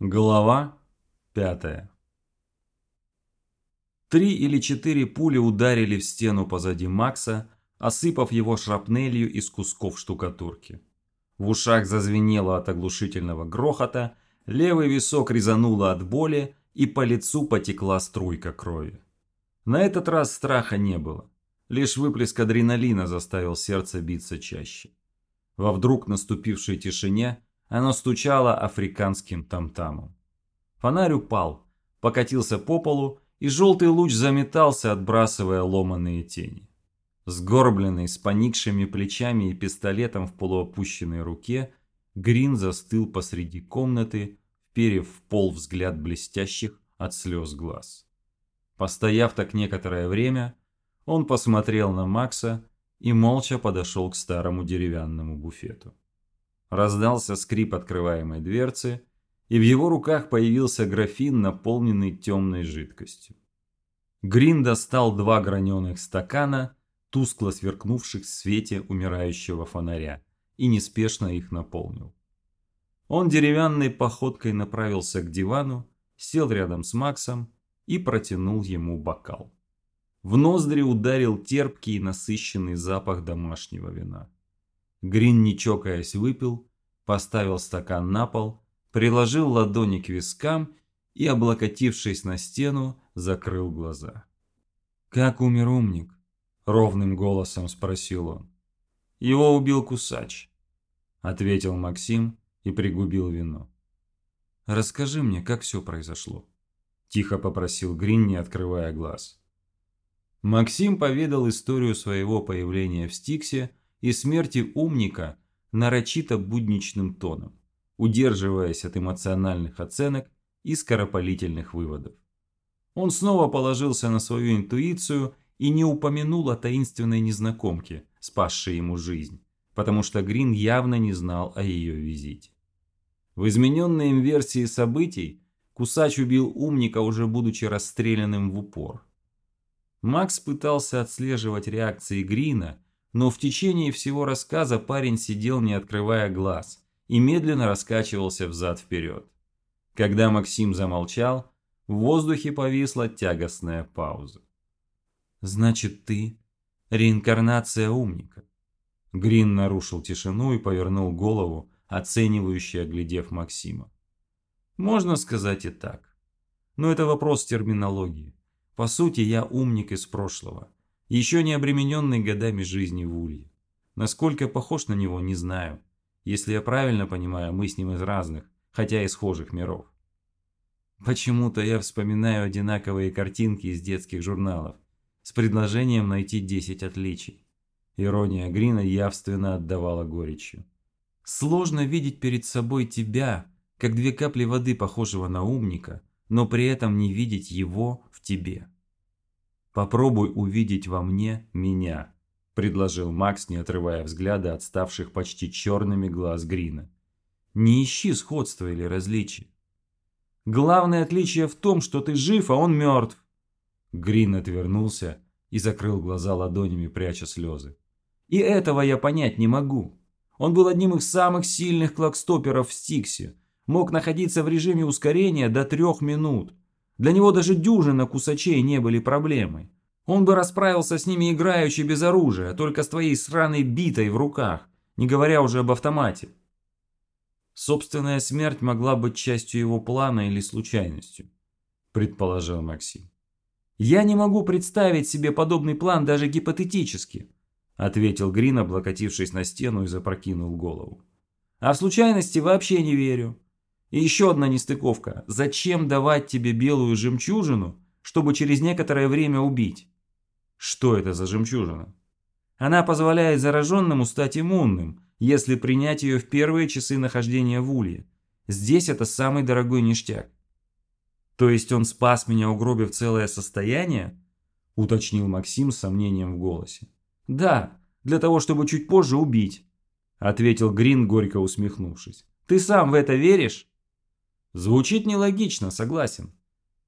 Глава пятая Три или четыре пули ударили в стену позади Макса, осыпав его шрапнелью из кусков штукатурки. В ушах зазвенело от оглушительного грохота, левый висок резануло от боли, и по лицу потекла струйка крови. На этот раз страха не было. Лишь выплеск адреналина заставил сердце биться чаще. Во вдруг наступившей тишине оно стучало африканским тамтамом. Фонарь упал, покатился по полу, и желтый луч заметался, отбрасывая ломаные тени. Сгорбленный, с поникшими плечами и пистолетом в полуопущенной руке, Грин застыл посреди комнаты, вперев в пол взгляд блестящих от слез глаз. Постояв так некоторое время, он посмотрел на Макса и молча подошел к старому деревянному буфету. Раздался скрип открываемой дверцы, и в его руках появился графин, наполненный темной жидкостью. Грин достал два граненых стакана, тускло сверкнувших в свете умирающего фонаря, и неспешно их наполнил. Он деревянной походкой направился к дивану, сел рядом с Максом и протянул ему бокал. В ноздри ударил терпкий и насыщенный запах домашнего вина. Грин, не чокаясь, выпил, поставил стакан на пол, приложил ладони к вискам и, облокотившись на стену, закрыл глаза. «Как умер умник?» – ровным голосом спросил он. «Его убил кусач», – ответил Максим и пригубил вино. «Расскажи мне, как все произошло», – тихо попросил Грин, не открывая глаз. Максим поведал историю своего появления в Стиксе и смерти умника нарочито будничным тоном, удерживаясь от эмоциональных оценок и скоропалительных выводов. Он снова положился на свою интуицию и не упомянул о таинственной незнакомке, спасшей ему жизнь, потому что Грин явно не знал о ее визите. В измененной им версии событий Кусач убил умника, уже будучи расстрелянным в упор. Макс пытался отслеживать реакции Грина, но в течение всего рассказа парень сидел не открывая глаз и медленно раскачивался взад-вперед. Когда Максим замолчал, в воздухе повисла тягостная пауза. «Значит, ты – реинкарнация умника?» Грин нарушил тишину и повернул голову, оценивающе оглядев Максима. «Можно сказать и так. Но это вопрос терминологии. По сути, я умник из прошлого, еще не обремененный годами жизни в Улье. Насколько похож на него, не знаю. Если я правильно понимаю, мы с ним из разных, хотя и схожих миров. Почему-то я вспоминаю одинаковые картинки из детских журналов с предложением найти 10 отличий. Ирония Грина явственно отдавала горечью. Сложно видеть перед собой тебя, как две капли воды, похожего на умника, но при этом не видеть его в тебе. «Попробуй увидеть во мне меня», – предложил Макс, не отрывая взгляда от ставших почти черными глаз Грина. «Не ищи сходства или различия. Главное отличие в том, что ты жив, а он мертв». Грин отвернулся и закрыл глаза ладонями, пряча слезы. «И этого я понять не могу. Он был одним из самых сильных клокстоперов в Стиксе, мог находиться в режиме ускорения до трех минут. Для него даже дюжина кусачей не были проблемой. Он бы расправился с ними играючи без оружия, только с твоей сраной битой в руках, не говоря уже об автомате. Собственная смерть могла быть частью его плана или случайностью, предположил Максим. Я не могу представить себе подобный план даже гипотетически, ответил Грин, облокотившись на стену и запрокинул голову. А в случайности вообще не верю. И еще одна нестыковка. Зачем давать тебе белую жемчужину, чтобы через некоторое время убить? Что это за жемчужина? Она позволяет зараженному стать иммунным, если принять ее в первые часы нахождения в улье. Здесь это самый дорогой ништяк. То есть он спас меня, угробив целое состояние? Уточнил Максим с сомнением в голосе. Да, для того, чтобы чуть позже убить. Ответил Грин, горько усмехнувшись. Ты сам в это веришь? Звучит нелогично, согласен.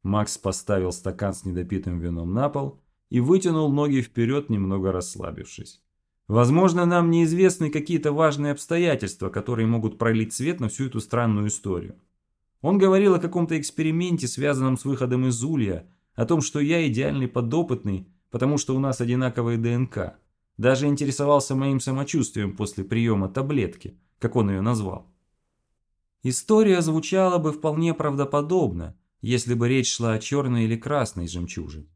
Макс поставил стакан с недопитым вином на пол и вытянул ноги вперед, немного расслабившись. Возможно, нам неизвестны какие-то важные обстоятельства, которые могут пролить свет на всю эту странную историю. Он говорил о каком-то эксперименте, связанном с выходом из улья, о том, что я идеальный подопытный, потому что у нас одинаковые ДНК. Даже интересовался моим самочувствием после приема таблетки, как он ее назвал. История звучала бы вполне правдоподобно, если бы речь шла о черной или красной жемчужине.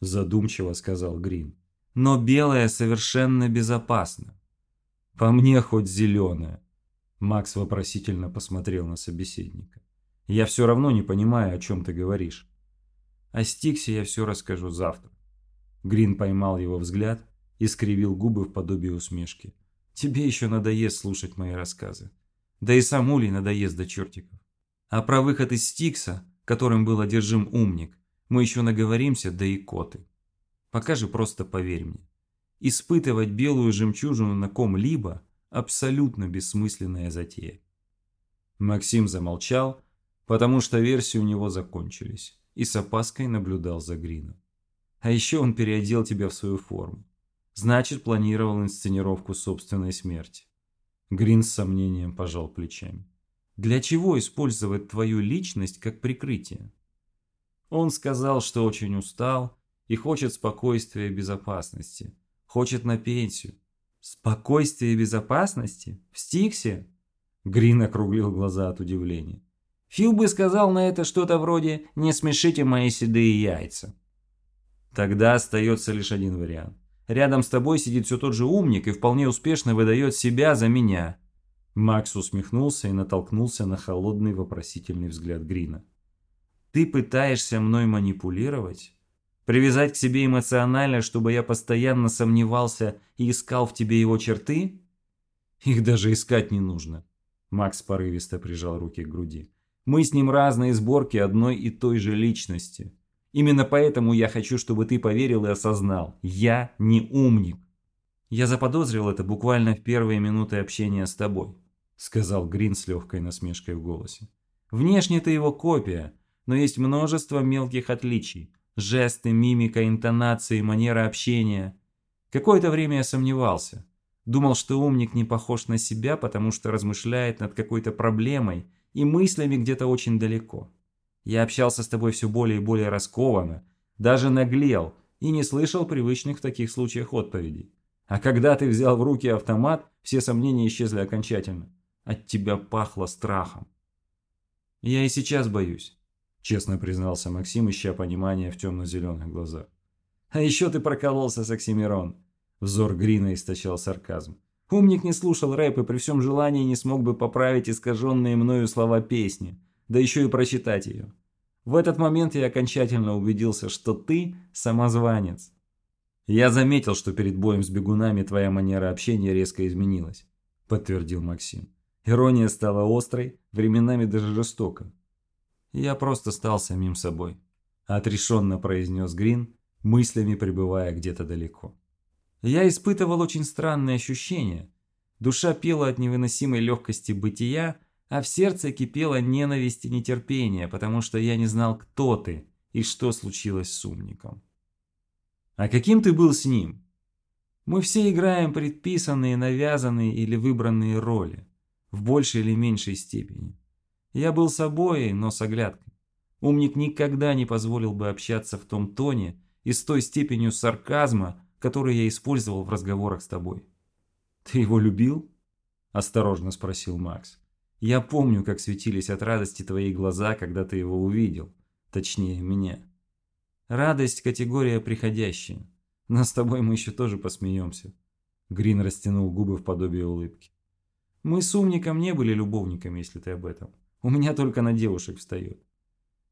Задумчиво сказал Грин. Но белая совершенно безопасна. По мне хоть зеленая. Макс вопросительно посмотрел на собеседника. Я все равно не понимаю, о чем ты говоришь. О Стиксе я все расскажу завтра. Грин поймал его взгляд и скривил губы в подобии усмешки. Тебе еще надоест слушать мои рассказы. Да и сам Улей надоест до чертиков. А про выход из Стикса, которым был одержим умник, мы еще наговоримся, да и коты. Пока же просто поверь мне. Испытывать белую жемчужину на ком-либо – абсолютно бессмысленная затея. Максим замолчал, потому что версии у него закончились, и с опаской наблюдал за Грином. А еще он переодел тебя в свою форму. Значит, планировал инсценировку собственной смерти. Грин с сомнением пожал плечами. Для чего использовать твою личность как прикрытие? Он сказал, что очень устал и хочет спокойствия и безопасности. Хочет на пенсию. Спокойствие и безопасности? В Стиксе? Грин округлил глаза от удивления. Фил бы сказал на это что-то вроде «Не смешите мои седые яйца». Тогда остается лишь один вариант. Рядом с тобой сидит все тот же умник и вполне успешно выдает себя за меня. Макс усмехнулся и натолкнулся на холодный вопросительный взгляд Грина. Ты пытаешься мной манипулировать? Привязать к себе эмоционально, чтобы я постоянно сомневался и искал в тебе его черты? Их даже искать не нужно. Макс порывисто прижал руки к груди. Мы с ним разные сборки одной и той же личности. Именно поэтому я хочу, чтобы ты поверил и осознал. Я не умник. Я заподозрил это буквально в первые минуты общения с тобой, сказал Грин с легкой насмешкой в голосе. Внешне ты его копия, но есть множество мелких отличий. Жесты, мимика, интонации, манера общения. Какое-то время я сомневался. Думал, что умник не похож на себя, потому что размышляет над какой-то проблемой и мыслями где-то очень далеко. Я общался с тобой все более и более раскованно, даже наглел и не слышал привычных в таких случаях отповедей. А когда ты взял в руки автомат, все сомнения исчезли окончательно. От тебя пахло страхом. Я и сейчас боюсь честно признался Максим, ища понимания в темно-зеленых глазах. «А еще ты прокололся с Оксимирон!» Взор Грина источал сарказм. Умник не слушал рэп и при всем желании не смог бы поправить искаженные мною слова песни, да еще и прочитать ее. В этот момент я окончательно убедился, что ты самозванец. Я заметил, что перед боем с бегунами твоя манера общения резко изменилась, подтвердил Максим. Ирония стала острой, временами даже жестокой. Я просто стал самим собой. Отрешенно произнес Грин, мыслями пребывая где-то далеко. Я испытывал очень странные ощущения. Душа пела от невыносимой легкости бытия, а в сердце кипела ненависть и нетерпение, потому что я не знал, кто ты и что случилось с умником. А каким ты был с ним? Мы все играем предписанные, навязанные или выбранные роли, в большей или меньшей степени. Я был собой, но с оглядкой. Умник никогда не позволил бы общаться в том тоне и с той степенью сарказма, который я использовал в разговорах с тобой. «Ты его любил?» – осторожно спросил Макс. «Я помню, как светились от радости твои глаза, когда ты его увидел. Точнее, меня. Радость – категория приходящая. Но с тобой мы еще тоже посмеемся». Грин растянул губы в подобие улыбки. «Мы с умником не были любовниками, если ты об этом. У меня только на девушек встает.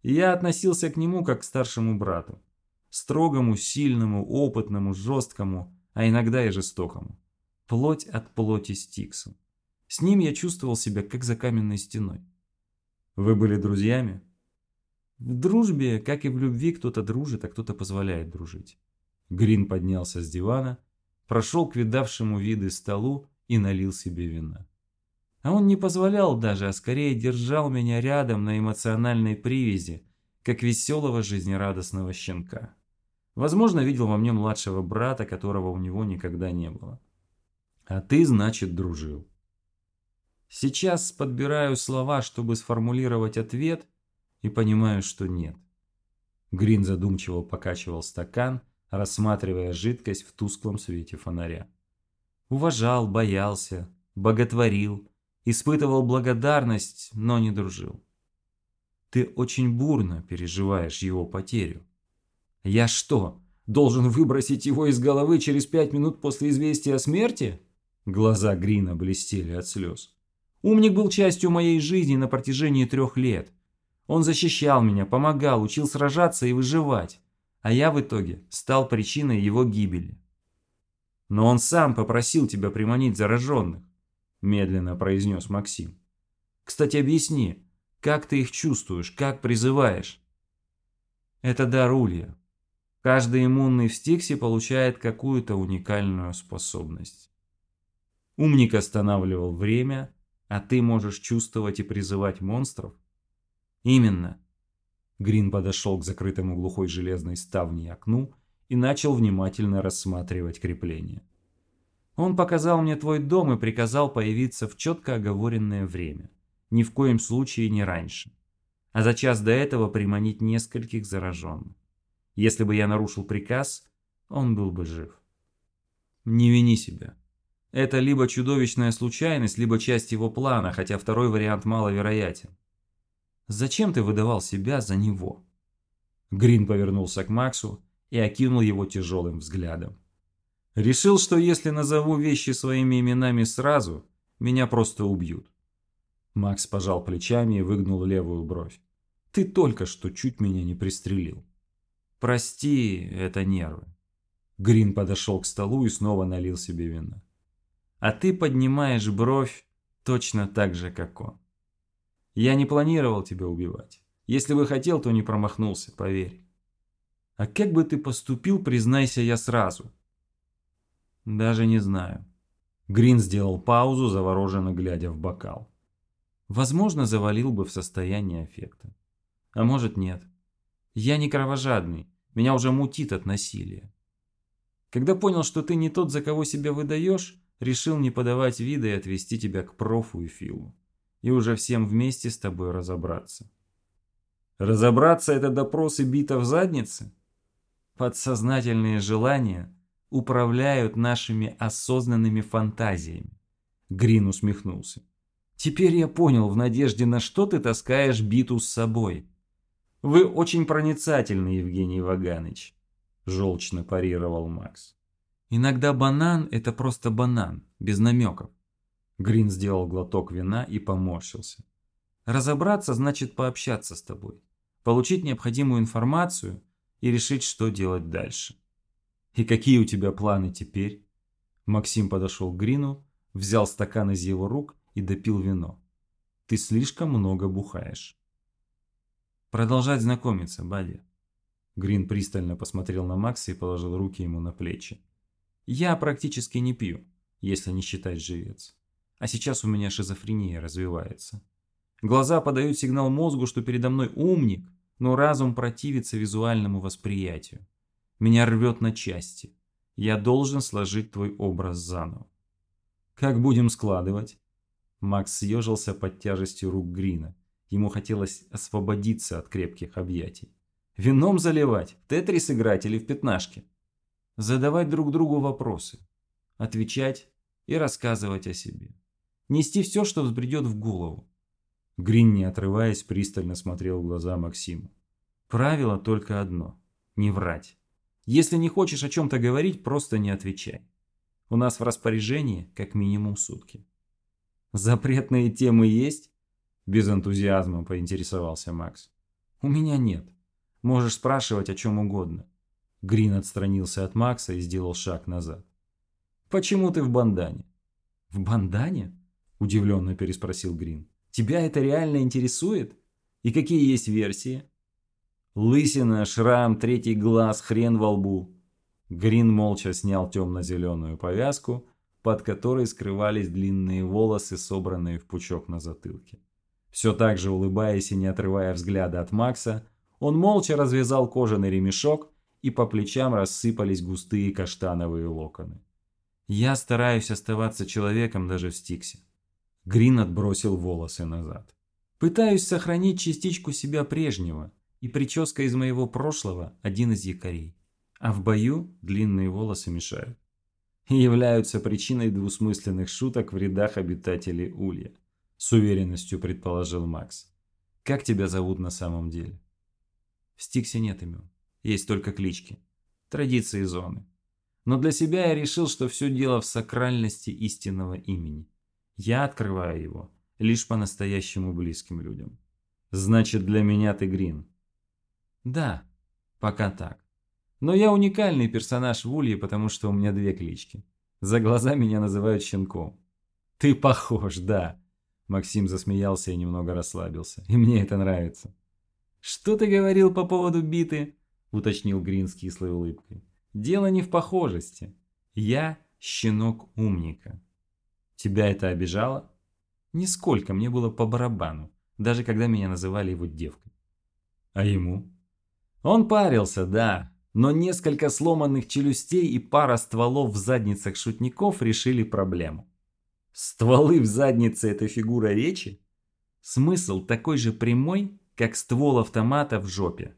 я относился к нему как к старшему брату. Строгому, сильному, опытному, жесткому, а иногда и жестокому. Плоть от плоти Стиксу. С ним я чувствовал себя как за каменной стеной. Вы были друзьями? В дружбе, как и в любви, кто-то дружит, а кто-то позволяет дружить. Грин поднялся с дивана, прошел к видавшему виды столу и налил себе вина. А он не позволял даже, а скорее держал меня рядом на эмоциональной привязи, как веселого жизнерадостного щенка. Возможно, видел во мне младшего брата, которого у него никогда не было. А ты, значит, дружил. Сейчас подбираю слова, чтобы сформулировать ответ, и понимаю, что нет. Грин задумчиво покачивал стакан, рассматривая жидкость в тусклом свете фонаря. Уважал, боялся, боготворил, испытывал благодарность, но не дружил. Ты очень бурно переживаешь его потерю. Я что, должен выбросить его из головы через пять минут после известия о смерти? Глаза Грина блестели от слез. Умник был частью моей жизни на протяжении трех лет. Он защищал меня, помогал, учил сражаться и выживать. А я в итоге стал причиной его гибели. Но он сам попросил тебя приманить зараженных, медленно произнес Максим. Кстати, объясни, как ты их чувствуешь, как призываешь? Это дар Улья. Каждый иммунный в Стиксе получает какую-то уникальную способность. Умник останавливал время, а ты можешь чувствовать и призывать монстров? Именно. Грин подошел к закрытому глухой железной ставней окну и начал внимательно рассматривать крепление. Он показал мне твой дом и приказал появиться в четко оговоренное время. Ни в коем случае не раньше. А за час до этого приманить нескольких зараженных. Если бы я нарушил приказ, он был бы жив. Не вини себя. Это либо чудовищная случайность, либо часть его плана, хотя второй вариант маловероятен. Зачем ты выдавал себя за него? Грин повернулся к Максу и окинул его тяжелым взглядом. Решил, что если назову вещи своими именами сразу, меня просто убьют. Макс пожал плечами и выгнул левую бровь. Ты только что чуть меня не пристрелил. Прости, это нервы. Грин подошел к столу и снова налил себе вина а ты поднимаешь бровь точно так же, как он. Я не планировал тебя убивать. Если бы хотел, то не промахнулся, поверь. А как бы ты поступил, признайся я сразу. Даже не знаю. Грин сделал паузу, завороженно глядя в бокал. Возможно, завалил бы в состояние аффекта. А может нет. Я не кровожадный, меня уже мутит от насилия. Когда понял, что ты не тот, за кого себя выдаешь, решил не подавать вида и отвести тебя к профу и Филу. И уже всем вместе с тобой разобраться. Разобраться – это допросы бита в заднице? Подсознательные желания управляют нашими осознанными фантазиями. Грин усмехнулся. Теперь я понял, в надежде на что ты таскаешь биту с собой. Вы очень проницательны, Евгений Ваганыч, желчно парировал Макс. Иногда банан – это просто банан, без намеков. Грин сделал глоток вина и поморщился. Разобраться значит пообщаться с тобой, получить необходимую информацию и решить, что делать дальше. И какие у тебя планы теперь? Максим подошел к Грину, взял стакан из его рук и допил вино. Ты слишком много бухаешь. Продолжать знакомиться, Бадди. Грин пристально посмотрел на Макса и положил руки ему на плечи. Я практически не пью, если не считать живец. А сейчас у меня шизофрения развивается. Глаза подают сигнал мозгу, что передо мной умник, но разум противится визуальному восприятию. Меня рвет на части. Я должен сложить твой образ заново. Как будем складывать? Макс съежился под тяжестью рук Грина. Ему хотелось освободиться от крепких объятий. Вином заливать, в тетрис играть или в пятнашки? Задавать друг другу вопросы, отвечать и рассказывать о себе. Нести все, что взбредет в голову. Грин, не отрываясь, пристально смотрел в глаза Максиму. Правило только одно – не врать. Если не хочешь о чем-то говорить, просто не отвечай. У нас в распоряжении как минимум сутки. Запретные темы есть? Без энтузиазма поинтересовался Макс. У меня нет. Можешь спрашивать о чем угодно. Грин отстранился от Макса и сделал шаг назад. «Почему ты в бандане?» «В бандане?» – удивленно переспросил Грин. «Тебя это реально интересует? И какие есть версии?» «Лысина, шрам, третий глаз, хрен во лбу». Грин молча снял темно-зеленую повязку, под которой скрывались длинные волосы, собранные в пучок на затылке. Все так же улыбаясь и не отрывая взгляда от Макса, он молча развязал кожаный ремешок и по плечам рассыпались густые каштановые локоны. Я стараюсь оставаться человеком даже в Стиксе. Грин отбросил волосы назад. Пытаюсь сохранить частичку себя прежнего, и прическа из моего прошлого – один из якорей. А в бою длинные волосы мешают. И являются причиной двусмысленных шуток в рядах обитателей Улья. С уверенностью предположил Макс. Как тебя зовут на самом деле? В Стиксе нет имен. Есть только клички. Традиции зоны. Но для себя я решил, что все дело в сакральности истинного имени. Я открываю его лишь по-настоящему близким людям. Значит, для меня ты Грин. Да, пока так. Но я уникальный персонаж в Улье, потому что у меня две клички. За глаза меня называют щенком. Ты похож, да. Максим засмеялся и немного расслабился. И мне это нравится. Что ты говорил по поводу биты? Уточнил Грин с кислой улыбкой. Дело не в похожести. Я щенок умника. Тебя это обижало? Нисколько, мне было по барабану, даже когда меня называли его девкой. А ему? Он парился, да, но несколько сломанных челюстей и пара стволов в задницах шутников решили проблему. Стволы в заднице – это фигура речи? Смысл такой же прямой, как ствол автомата в жопе.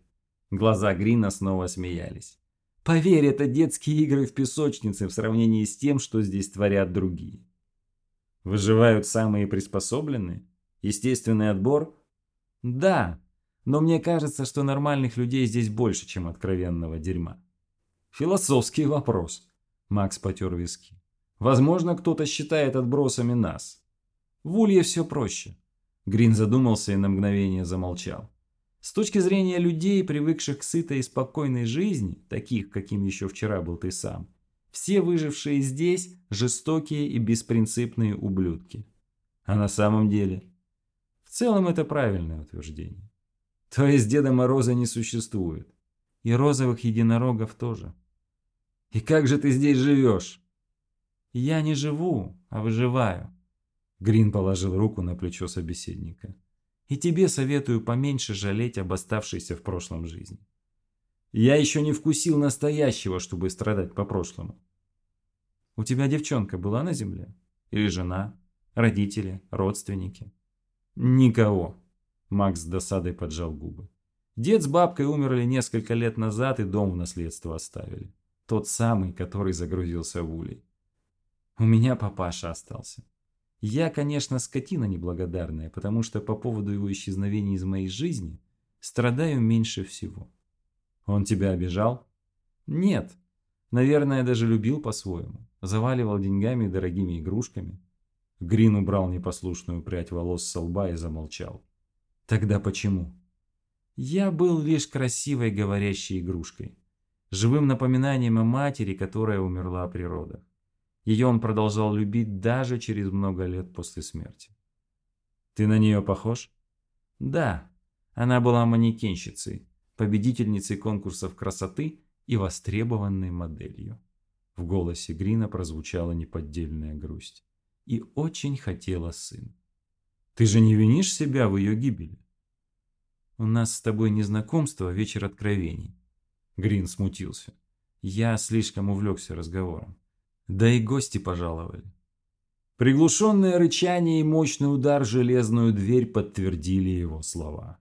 Глаза Грина снова смеялись. Поверь, это детские игры в песочнице в сравнении с тем, что здесь творят другие. Выживают самые приспособленные? Естественный отбор? Да, но мне кажется, что нормальных людей здесь больше, чем откровенного дерьма. Философский вопрос. Макс потер виски. Возможно, кто-то считает отбросами нас. В Улье все проще. Грин задумался и на мгновение замолчал. С точки зрения людей, привыкших к сытой и спокойной жизни, таких, каким еще вчера был ты сам, все выжившие здесь – жестокие и беспринципные ублюдки. А на самом деле? В целом это правильное утверждение. То есть Деда Мороза не существует. И розовых единорогов тоже. И как же ты здесь живешь? Я не живу, а выживаю. Грин положил руку на плечо собеседника. И тебе советую поменьше жалеть об оставшейся в прошлом жизни. Я еще не вкусил настоящего, чтобы страдать по прошлому. У тебя девчонка была на земле? Или жена? Родители? Родственники? Никого. Макс с досадой поджал губы. Дед с бабкой умерли несколько лет назад и дом в наследство оставили. Тот самый, который загрузился в улей. У меня папаша остался. Я, конечно, скотина неблагодарная, потому что по поводу его исчезновения из моей жизни страдаю меньше всего. Он тебя обижал? Нет. Наверное, даже любил по-своему. Заваливал деньгами и дорогими игрушками. Грин убрал непослушную прядь волос со лба и замолчал. Тогда почему? Я был лишь красивой говорящей игрушкой. Живым напоминанием о матери, которая умерла при родах. Ее он продолжал любить даже через много лет после смерти. Ты на нее похож? Да. Она была манекенщицей, победительницей конкурсов красоты и востребованной моделью. В голосе Грина прозвучала неподдельная грусть. И очень хотела сын. Ты же не винишь себя в ее гибели? У нас с тобой не знакомство, а вечер откровений. Грин смутился. Я слишком увлекся разговором. Да и гости пожаловали. Приглушенное рычание и мощный удар железную дверь подтвердили его слова.